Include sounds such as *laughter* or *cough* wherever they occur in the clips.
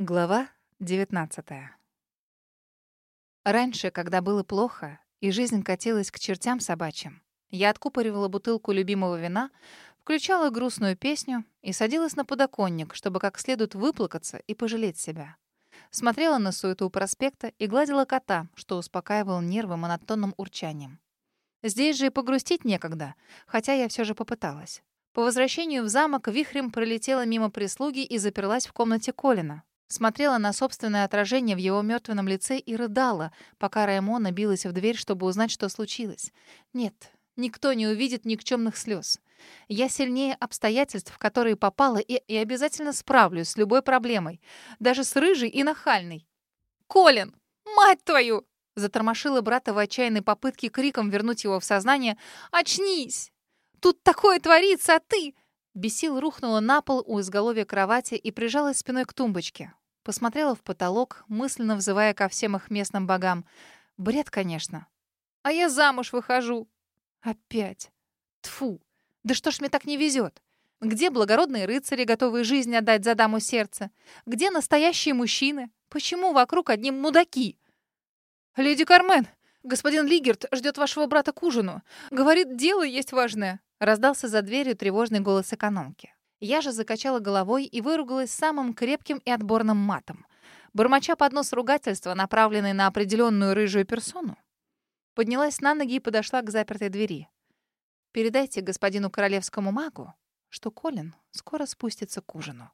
Глава 19 Раньше, когда было плохо, и жизнь катилась к чертям собачьим, я откупоривала бутылку любимого вина, включала грустную песню и садилась на подоконник, чтобы как следует выплакаться и пожалеть себя. Смотрела на суету проспекта и гладила кота, что успокаивал нервы монотонным урчанием. Здесь же и погрустить некогда, хотя я все же попыталась. По возвращению в замок вихрем пролетела мимо прислуги и заперлась в комнате Колина, Смотрела на собственное отражение в его мертвенном лице и рыдала, пока Раймона билась в дверь, чтобы узнать, что случилось. Нет, никто не увидит никчемных слез. Я сильнее обстоятельств, в которые попала, и, и обязательно справлюсь с любой проблемой, даже с рыжей и нахальной. «Колин! Мать твою!» Затормошила брата в отчаянной попытке криком вернуть его в сознание. «Очнись! Тут такое творится, а ты...» Бесил рухнула на пол у изголовья кровати и прижалась спиной к тумбочке. Посмотрела в потолок, мысленно взывая ко всем их местным богам. Бред, конечно. А я замуж выхожу. Опять. Тфу. Да что ж мне так не везет? Где благородные рыцари, готовые жизнь отдать за даму сердца? Где настоящие мужчины? Почему вокруг одни мудаки? «Леди Кармен, господин Лигерт ждет вашего брата к ужину. Говорит, дело есть важное». Раздался за дверью тревожный голос экономки. Я же закачала головой и выругалась самым крепким и отборным матом. Бормоча под нос ругательства, направленные на определенную рыжую персону, поднялась на ноги и подошла к запертой двери. «Передайте господину королевскому магу, что Колин скоро спустится к ужину».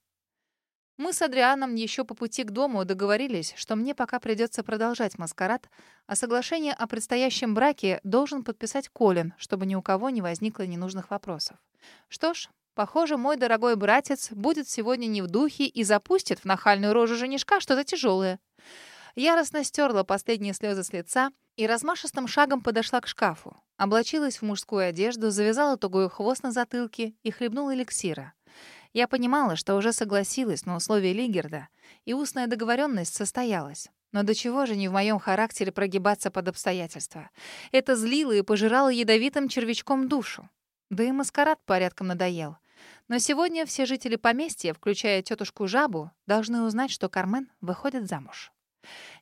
Мы с Адрианом еще по пути к дому договорились, что мне пока придется продолжать маскарад, а соглашение о предстоящем браке должен подписать Колин, чтобы ни у кого не возникло ненужных вопросов. Что ж, Похоже, мой дорогой братец будет сегодня не в духе и запустит в нахальную рожу женишка что-то тяжелое. Яростно стерла последние слезы с лица и размашистым шагом подошла к шкафу. Облачилась в мужскую одежду, завязала тугой хвост на затылке и хлебнула эликсира. Я понимала, что уже согласилась на условия Лигерда, и устная договоренность состоялась. Но до чего же не в моем характере прогибаться под обстоятельства? Это злило и пожирало ядовитым червячком душу. Да и маскарад порядком надоел. Но сегодня все жители поместья, включая тетушку Жабу, должны узнать, что Кармен выходит замуж.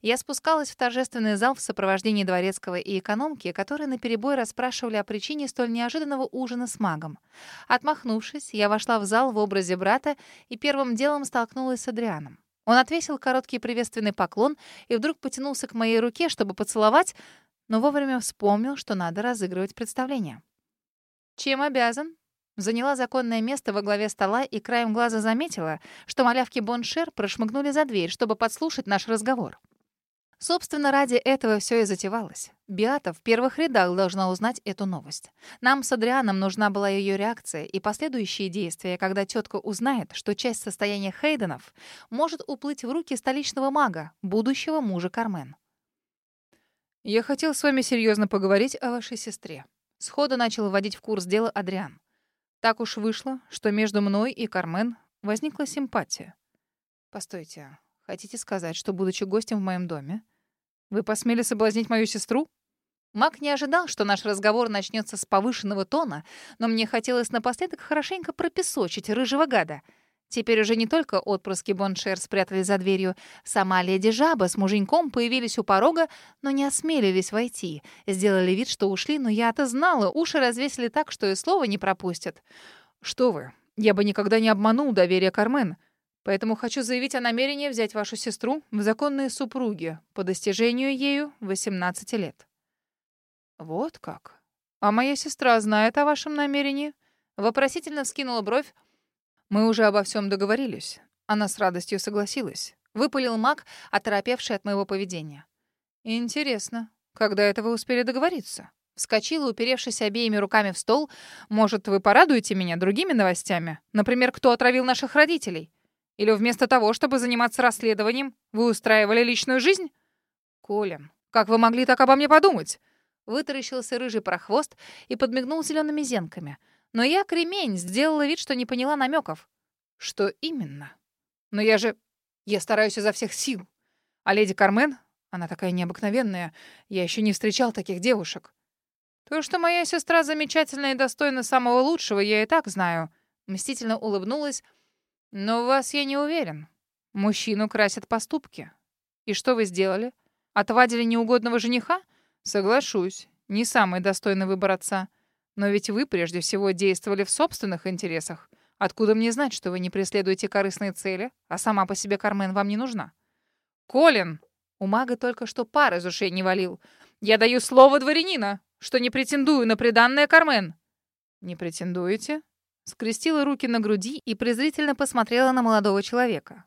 Я спускалась в торжественный зал в сопровождении дворецкого и экономки, которые наперебой расспрашивали о причине столь неожиданного ужина с магом. Отмахнувшись, я вошла в зал в образе брата и первым делом столкнулась с Адрианом. Он отвесил короткий приветственный поклон и вдруг потянулся к моей руке, чтобы поцеловать, но вовремя вспомнил, что надо разыгрывать представление. «Чем обязан?» Заняла законное место во главе стола и краем глаза заметила, что малявки Боншер прошмыгнули за дверь, чтобы подслушать наш разговор. Собственно, ради этого все и затевалось. Биата в первых рядах должна узнать эту новость. Нам с Адрианом нужна была ее реакция и последующие действия, когда тетка узнает, что часть состояния Хейденов может уплыть в руки столичного мага, будущего мужа Кармен. «Я хотел с вами серьезно поговорить о вашей сестре». Сходу начал вводить в курс дела Адриан. Так уж вышло, что между мной и Кармен возникла симпатия. Постойте, хотите сказать, что, будучи гостем в моем доме, вы посмели соблазнить мою сестру? Мак не ожидал, что наш разговор начнется с повышенного тона, но мне хотелось напоследок хорошенько пропесочить рыжего гада — Теперь уже не только отпрыски Боншер спрятались за дверью. Сама леди Жаба с муженьком появились у порога, но не осмелились войти. Сделали вид, что ушли, но я-то знала, уши развесили так, что и слова не пропустят. «Что вы? Я бы никогда не обманул доверие Кармен. Поэтому хочу заявить о намерении взять вашу сестру в законные супруги по достижению ею 18 лет». «Вот как? А моя сестра знает о вашем намерении?» Вопросительно вскинула бровь, мы уже обо всем договорились. Она с радостью согласилась. Выпалил маг, оторопевший от моего поведения. Интересно, когда это вы успели договориться? Вскочила, уперевшись обеими руками в стол. Может, вы порадуете меня другими новостями? Например, кто отравил наших родителей? Или вместо того, чтобы заниматься расследованием, вы устраивали личную жизнь? Колин, как вы могли так обо мне подумать? Вытаращился рыжий прохвост и подмигнул зелеными зенками — но я, кремень, сделала вид, что не поняла намеков. Что именно? Но я же... Я стараюсь изо всех сил. А леди Кармен, она такая необыкновенная, я еще не встречал таких девушек. То, что моя сестра замечательна и достойна самого лучшего, я и так знаю. Мстительно улыбнулась. Но в вас я не уверен. Мужчину красят поступки. И что вы сделали? Отвадили неугодного жениха? Соглашусь, не самый достойный выбор отца. Но ведь вы прежде всего действовали в собственных интересах. Откуда мне знать, что вы не преследуете корыстные цели, а сама по себе Кармен вам не нужна? Колин! У мага только что пар из ушей не валил. Я даю слово дворянина, что не претендую на приданное Кармен. Не претендуете? Скрестила руки на груди и презрительно посмотрела на молодого человека.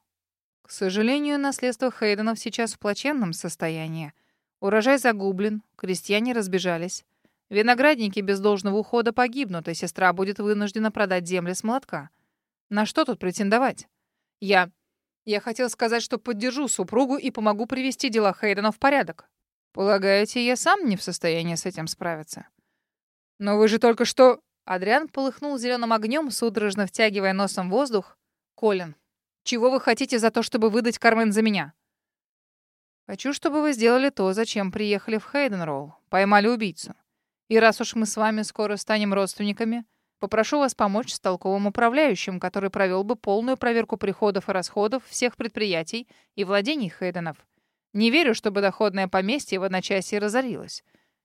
К сожалению, наследство Хейденов сейчас в плачевном состоянии. Урожай загублен, крестьяне разбежались. Виноградники без должного ухода погибнут, и сестра будет вынуждена продать земли с молотка. На что тут претендовать? Я... Я хотел сказать, что поддержу супругу и помогу привести дела Хейдена в порядок. Полагаете, я сам не в состоянии с этим справиться? Но вы же только что... Адриан полыхнул зеленым огнем, судорожно втягивая носом воздух. Колин, чего вы хотите за то, чтобы выдать Кармен за меня? Хочу, чтобы вы сделали то, зачем приехали в Хейденролл. Поймали убийцу. И раз уж мы с вами скоро станем родственниками, попрошу вас помочь с толковым управляющим, который провел бы полную проверку приходов и расходов всех предприятий и владений Хейденов. Не верю, чтобы доходное поместье в одночасье разорилось.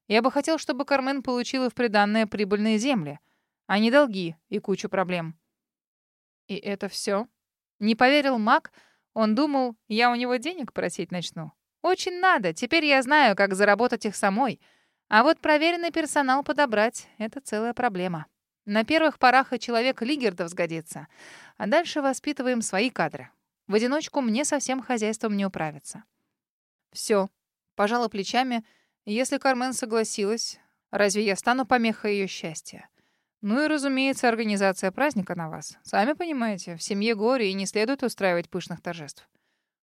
Я бы хотел, чтобы Кармен получила в приданное прибыльные земли, а не долги и кучу проблем. И это все? Не поверил Мак, он думал, я у него денег просить начну. Очень надо, теперь я знаю, как заработать их самой — а вот проверенный персонал подобрать — это целая проблема. На первых порах и человек Лигердов сгодится, а дальше воспитываем свои кадры. В одиночку мне со всем хозяйством не управиться. Все. Пожала плечами. Если Кармен согласилась, разве я стану помехой ее счастья? Ну и, разумеется, организация праздника на вас. Сами понимаете, в семье горе и не следует устраивать пышных торжеств.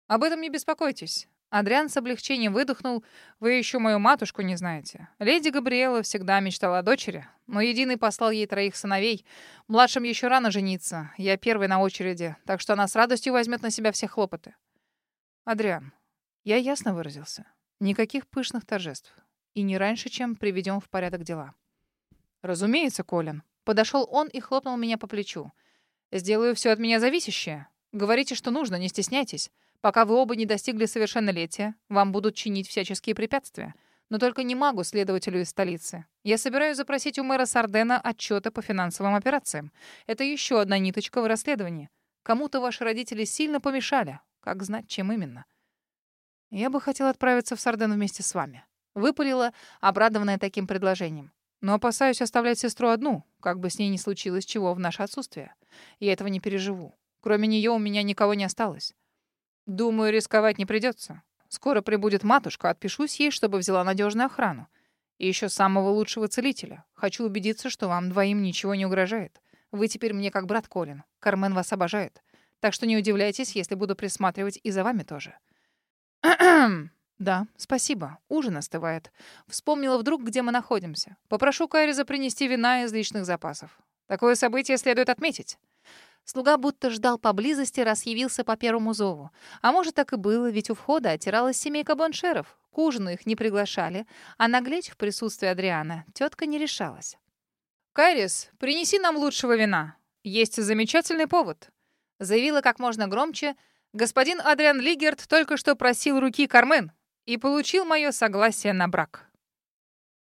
Об этом не беспокойтесь. Адриан с облегчением выдохнул. «Вы еще мою матушку не знаете. Леди Габриэла всегда мечтала о дочери, но Единый послал ей троих сыновей. Младшим еще рано жениться. Я первый на очереди, так что она с радостью возьмет на себя все хлопоты». «Адриан, я ясно выразился. Никаких пышных торжеств. И не раньше, чем приведем в порядок дела». «Разумеется, Колин». Подошел он и хлопнул меня по плечу. «Сделаю все от меня зависящее. Говорите, что нужно, не стесняйтесь. Пока вы оба не достигли совершеннолетия, вам будут чинить всяческие препятствия. Но только не могу следователю из столицы. Я собираюсь запросить у мэра Сардена отчеты по финансовым операциям. Это еще одна ниточка в расследовании. Кому-то ваши родители сильно помешали. Как знать, чем именно? Я бы хотела отправиться в Сарден вместе с вами. Выпалила, обрадованная таким предложением. Но опасаюсь оставлять сестру одну, как бы с ней ни случилось чего в наше отсутствие. Я этого не переживу. Кроме нее у меня никого не осталось. Думаю, рисковать не придется. Скоро прибудет матушка, отпишусь ей, чтобы взяла надежную охрану. И еще самого лучшего целителя. Хочу убедиться, что вам двоим ничего не угрожает. Вы теперь мне как брат Колин. Кармен вас обожает. Так что не удивляйтесь, если буду присматривать и за вами тоже. *clears throat* Да, спасибо. Ужин остывает. Вспомнила вдруг, где мы находимся. Попрошу Кайриза принести вина из личных запасов. Такое событие следует отметить. Слуга будто ждал поблизости, раз явился по первому зову. А может, так и было, ведь у входа отиралась семейка боншеров. К ужину их не приглашали, а наглечь в присутствии Адриана тетка не решалась. «Кайрис, принеси нам лучшего вина. Есть замечательный повод», — заявила как можно громче. «Господин Адриан Лигерт только что просил руки Кармен и получил мое согласие на брак».